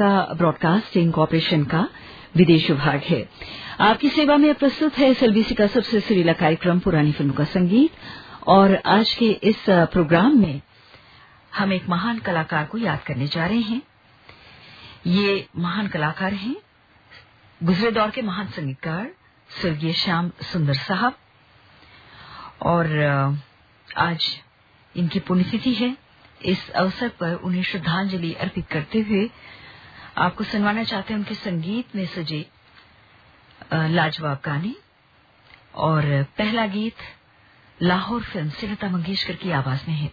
Sri Lanka broadcasting corporation का विदेश विभाग है। आपकी सेवा में प्रस्तुत है एसएलबीसी का सबसे सुरीला कार्यक्रम पुरानी फ़िल्मों का संगीत। और आज के इस प्रोग्राम में हम एक महान कलाकार को याद करने जा रहे हैं। ये महान कलाकार हैं, गुजरे दौर के महान संगीतकार स्वर्गीय श्याम सुंदर साहब। और आज इनकी पुण्यतिथि है। इस अवसर पर उन्हें श्रद्धांजलि अर्पित करते हुए आपको सुनवाना चाहते हैं उनके संगीत में सजे लाजवाब गाने और पहला गीत लाहौर फ़िल्म से लता मंगेशकर की आवाज़ में है।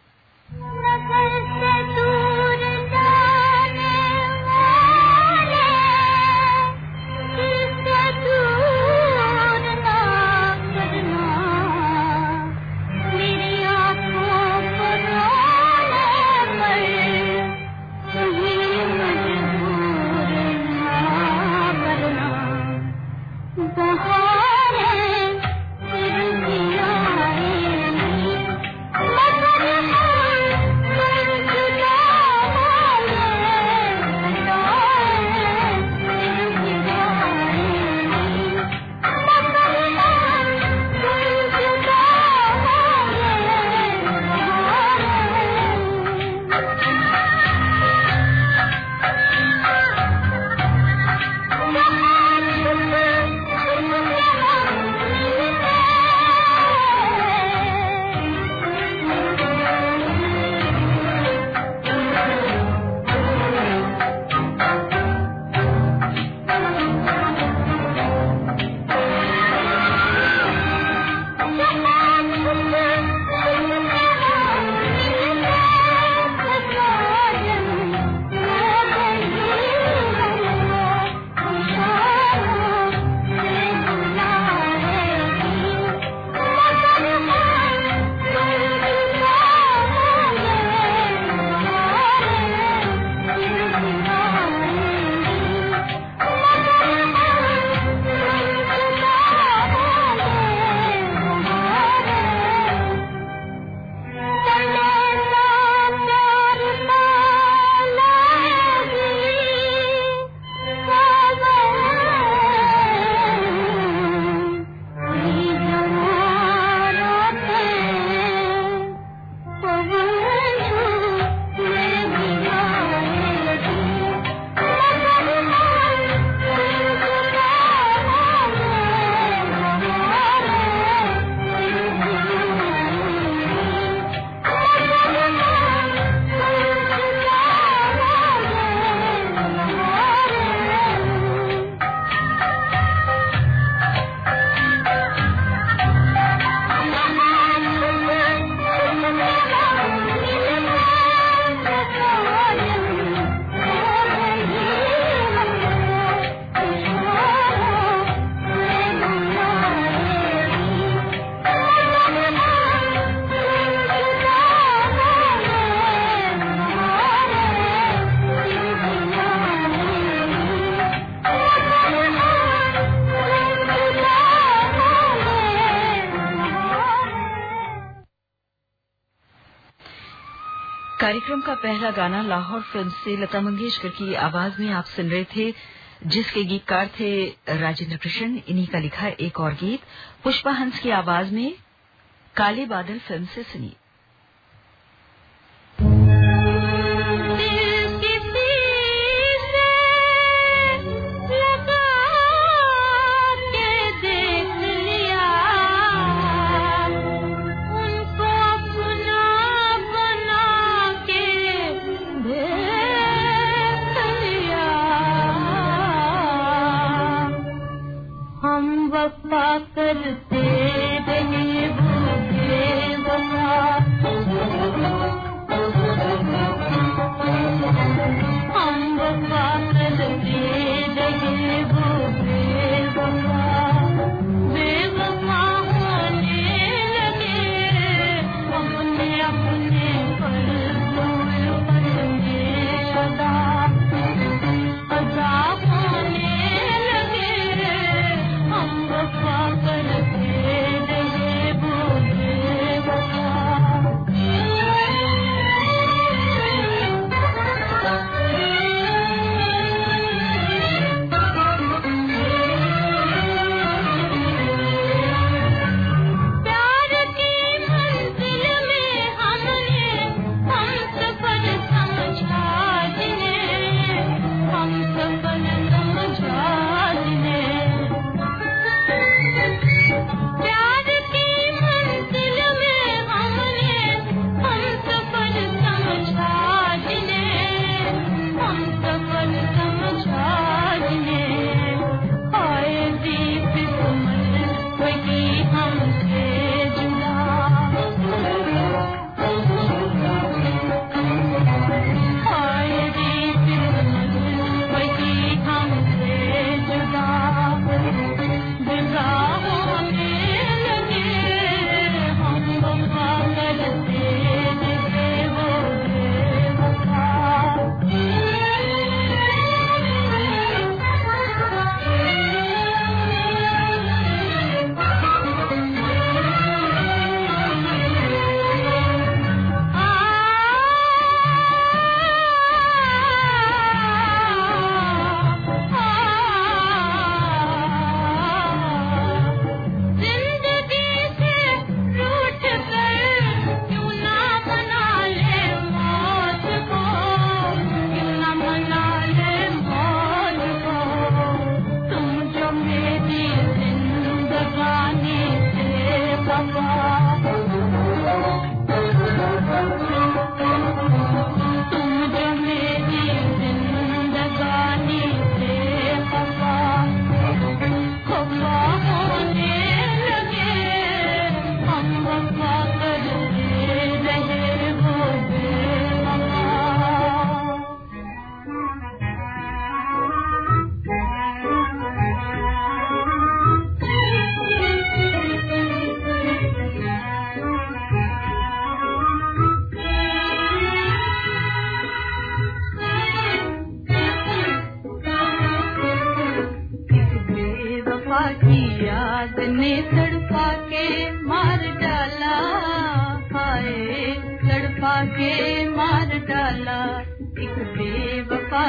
कार्यक्रम का पहला गाना लाहौर फ़िल्म से लता मंगेशकर की आवाज़ में आप सुन रहे थे, जिसके गीतकार थे राजेंद्र कृष्ण। इन्हीं का लिखा एक और गीत, पुष्पा हंस की आवाज़ में काले बादल फ़िल्म से सुनिए। वफा करते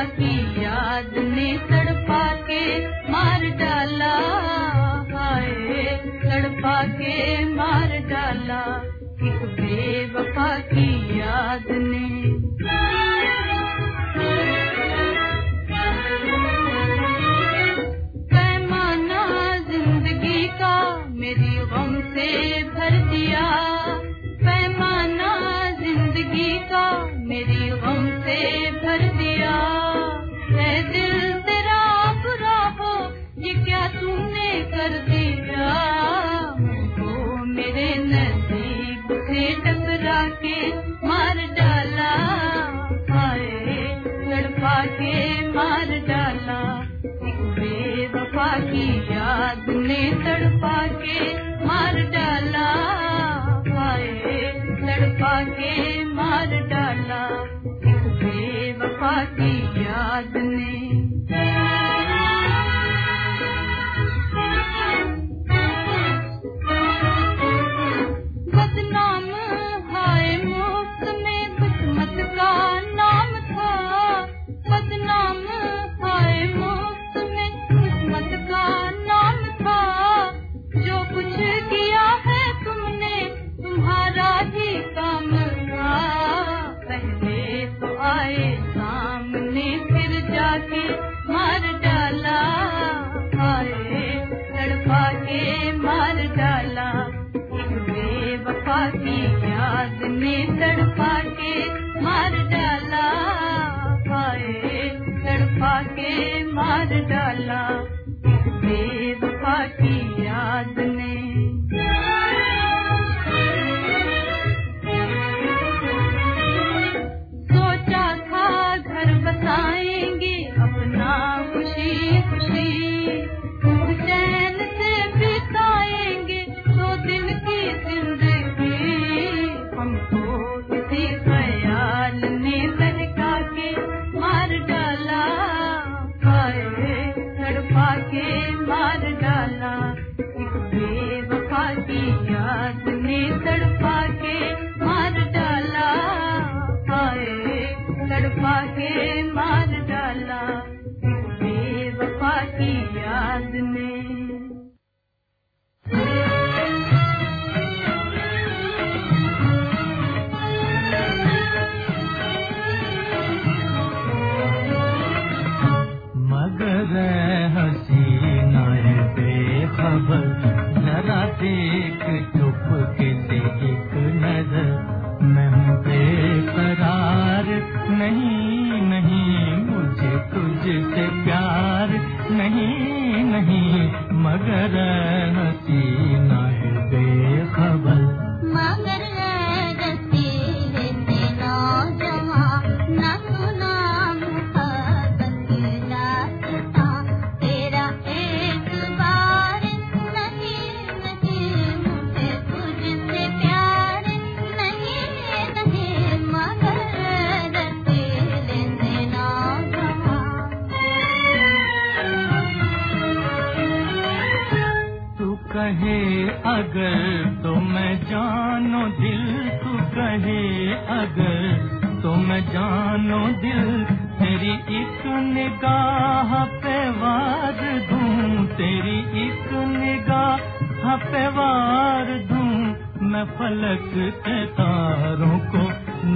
की याद ने तड़पा के मार डाला। हाय के मार डाला। इस बेवफा की याद ने। की याद ने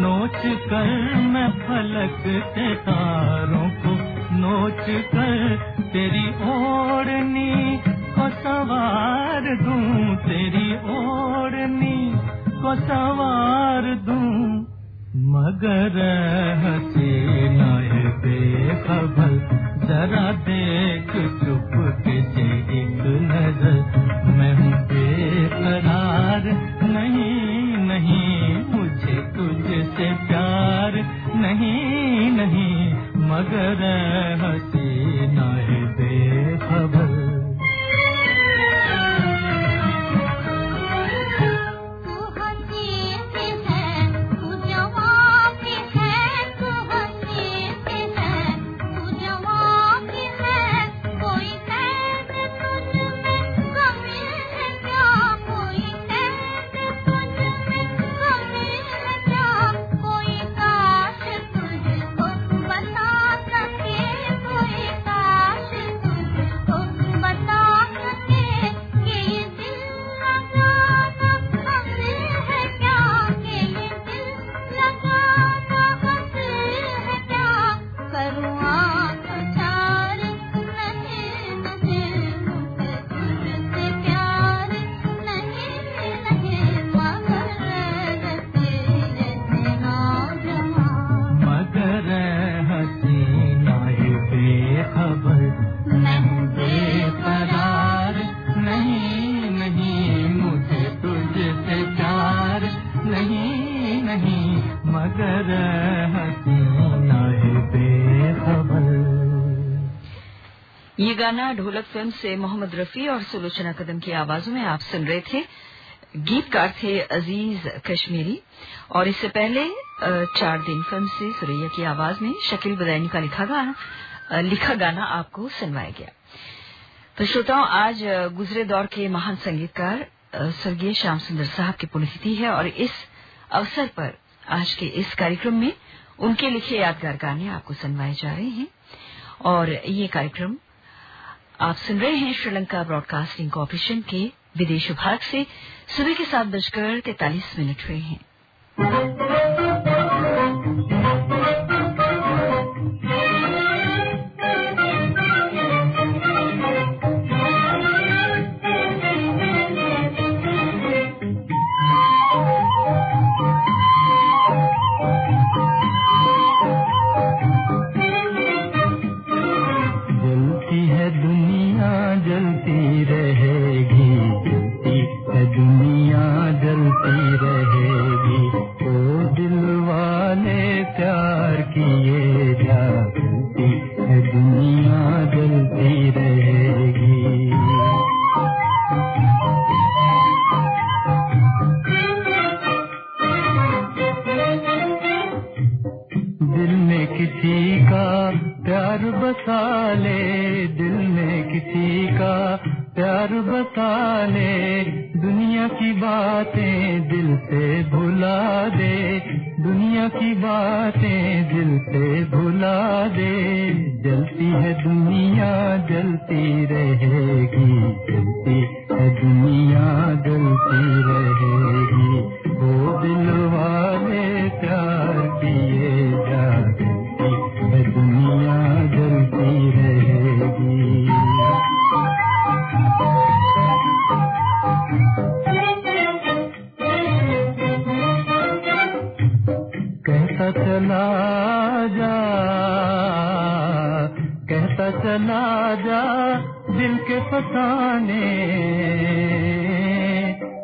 नोच कर मैं फलक से तारों को। नोच कर तेरी ओढ़नी को सवार दूँ, तेरी ओढ़नी को सवार दूँ। मगर हसीना बेखबर, जरा देख चुप के एक नज़र। कहीं नहीं मगर हसी नहीं गाना ढोलक फ़िल्म से मोहम्मद रफी और सुलोचना कदम की आवाजों में आप सुन रहे थे। गीतकार थे अज़ीज़ कश्मीरी। और इससे पहले चार दिन फ़िल्म से सुरैया की आवाज़ में शकील बदैनी का लिखा गाना लिखा गाना आपको सुनवाया गया। तो श्रोताओं, आज गुजरे दौर के महान संगीतकार स्वर्गीय श्याम सुंदर साहब की पुण्यतिथि है और इस अवसर पर आज के इस कार्यक्रम में उनके लिखे यादगार गाने आपको सुनवाए जा रहे हैं। और ये कार्यक्रम आप सुन रहे हैं श्रीलंका ब्रॉडकास्टिंग कॉरपोरेशन के विदेश विभाग से सुबह के सात बजकर तैतालीस मिनट हुए हैं। कहता चला जा कहता चला जा दिल के फसाने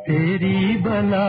तेरी बला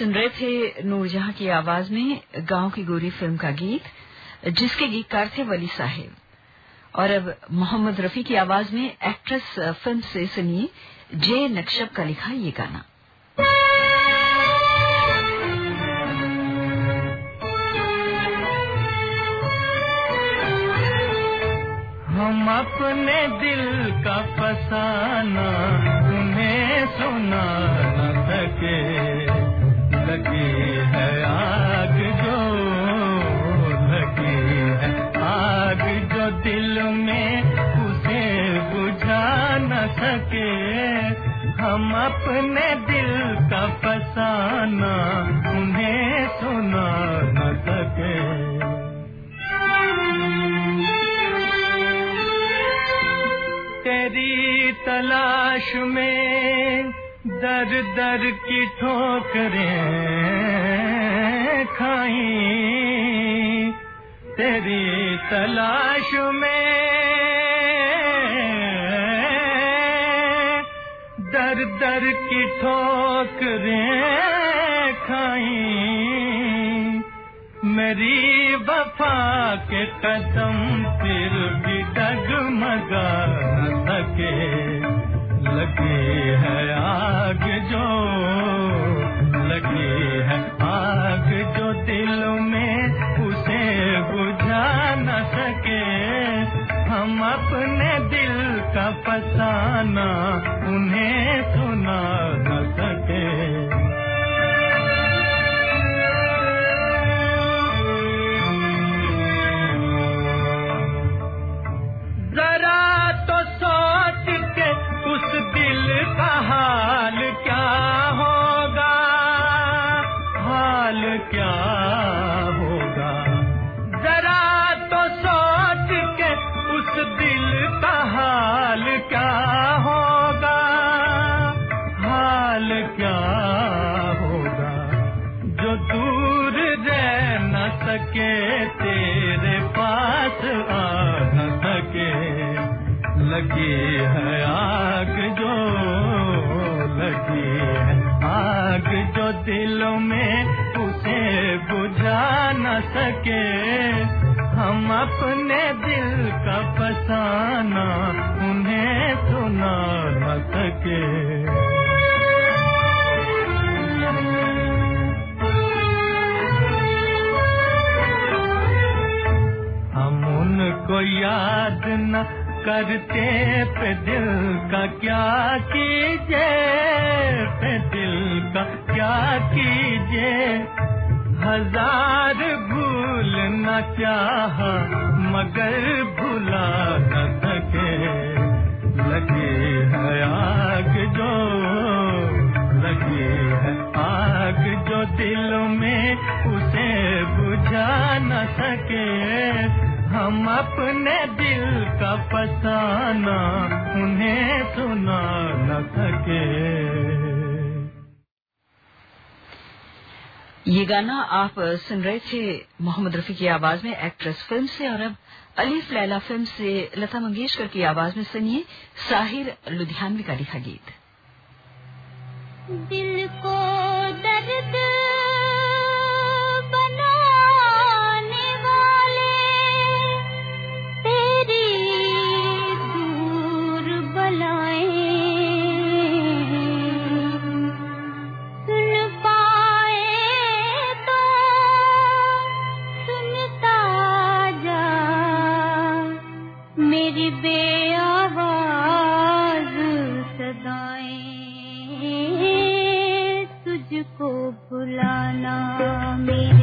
सुन रहे थे नूरजहां की आवाज़ में गाँव की गोरी फ़िल्म का गीत, जिसके गीतकार थे वली साहिब। और अब मोहम्मद रफी की आवाज़ में एक्ट्रेस फ़िल्म से सुनिए, जे नक्शब का लिखा ये गाना। हम अपने दिल का फसाना उन्हें सुना न सके अपने दिल का फसाना उन्हें सुना न सके। तेरी तलाश में दर दर की ठोकरें खाई। तेरी तलाश में दर दर की ठोकरें खाई। मेरी वफा के कदम फिर भी डगमगा सके। अपने दिल का फसाना उन्हें सुना सके हम अपने दिल का फसाना, उन्हें सुना न सके। हम उनको याद न करते पे दिल का क्या कीजिए? पे दिल का क्या कीजिए? हज़ार न चाह, मगर भुला न सके। लगी है आग जो, लगे है आग जो दिल में उसे बुझा न सके। हम अपने दिल का फसाना, उन्हें सुना ये गाना आप सुन रहे थे मोहम्मद रफी की आवाज़ में एक्ट्रेस फ़िल्म से और अब अलीफ लैला फ़िल्म से लता मंगेशकर की आवाज़ में सुनिए साहिर लुधियानवी का लिखा गीत। दिल को दर्द मेरी बेआवाज सदाएँ तुझको बुलाना मेरे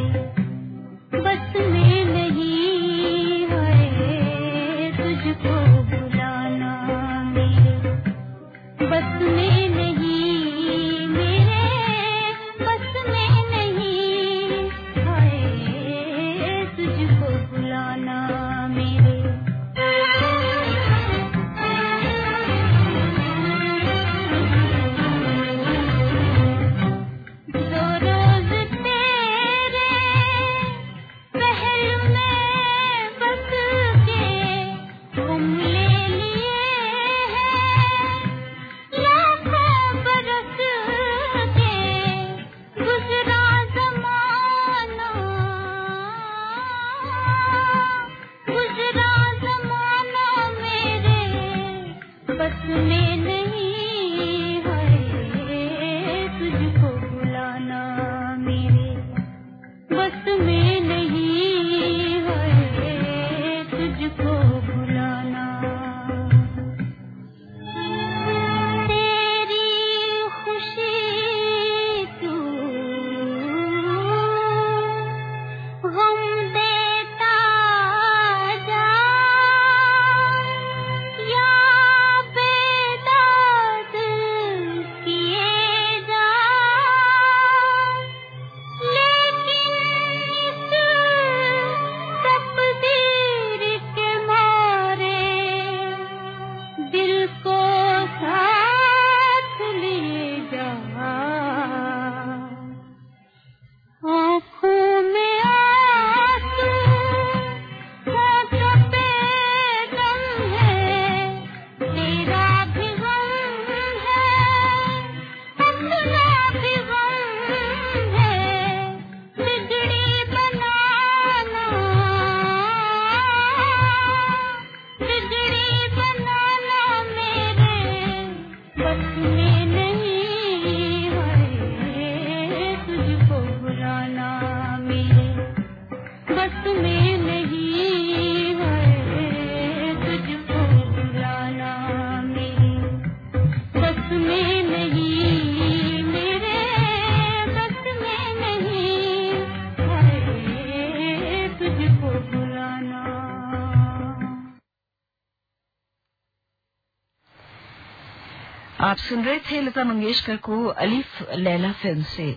रहे थे लता मंगेशकर को अलीफ लैला फ़िल्म से।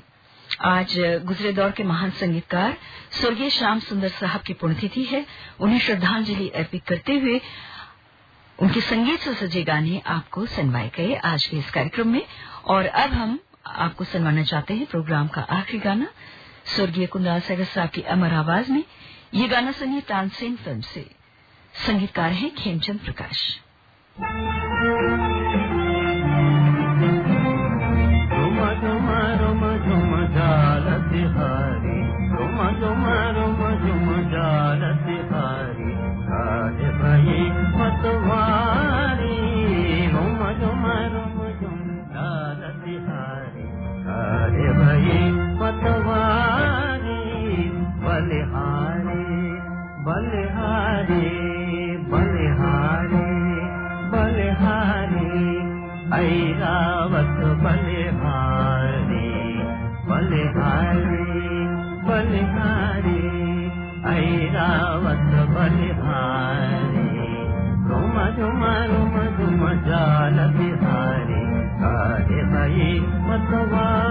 आज गुजरे दौर के महान संगीतकार स्वर्गीय श्याम सुंदर साहब की पुण्यतिथि है। उन्हें श्रद्धांजलि अर्पित करते हुए उनके संगीत से सजे गाने आपको सुनवाए गए आज के इस कार्यक्रम में। और अब हम आपको सुनवाना चाहते हैं प्रोग्राम का आखिरी गाना। स्वर्गीय कुंदाल सागर साहब की अमर आवाज़ में ये गाना सुनिए तानसेन फ़िल्म से। संगीतकार हैं खेमचंद प्रकाश। बलिहारी बलिहारी बलिहारी, ऐरावत बलिहारी बलिहारी बलिहारी, ऐरावत बलिहारी। रुम झुम रुम झुम जाल बिहारी काहे भई मतवारी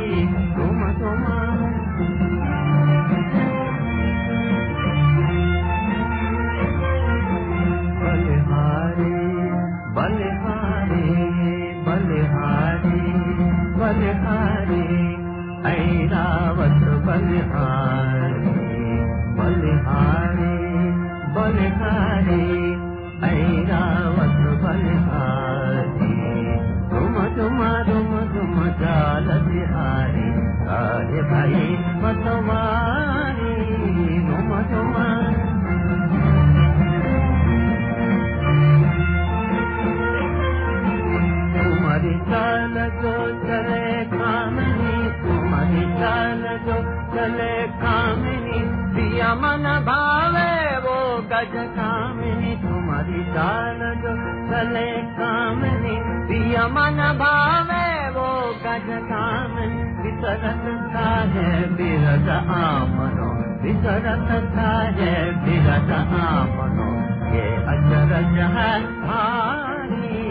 विसरत है बिरद आमनो। विसरत का है बिरद आमनो। ये अचरज है भारी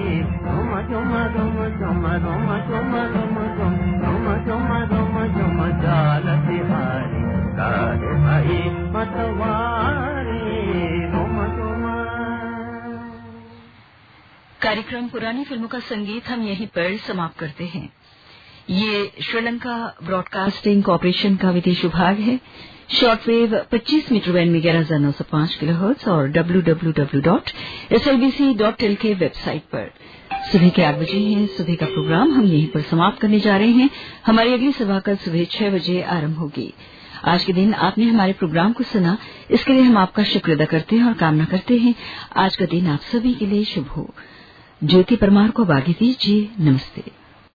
जाल तिहारी। काहे भाई मतवारी। कार्यक्रम पुरानी फ़िल्मों का संगीत हम यहीं पर समाप्त करते हैं। ये श्रीलंका ब्रॉडकास्टिंग कॉरपोरेशन का विदेश विभाग है। शॉर्टवेव 25 मीटर बैंड में ग्यारह हज़ार नौ सौ पाँच किलो हर्ट्ज और W W W dot S B C dot L K website पर। सुबह के आठ बजे हैं, सुबह का प्रोग्राम हम यहीं पर समाप्त करने जा रहे हैं। हमारी अगली सभा कल सुबह छह बजे आरंभ होगी। आज के दिन आपने हमारे प्रोग्राम को सुना, इसके लिए हम आपका शुक्र अदा करते हैं और कामना करते हैं। आज का दिन आप सभी के लिए शुभ हो। ज्योति परमार को बागी दीजिए। नमस्ते।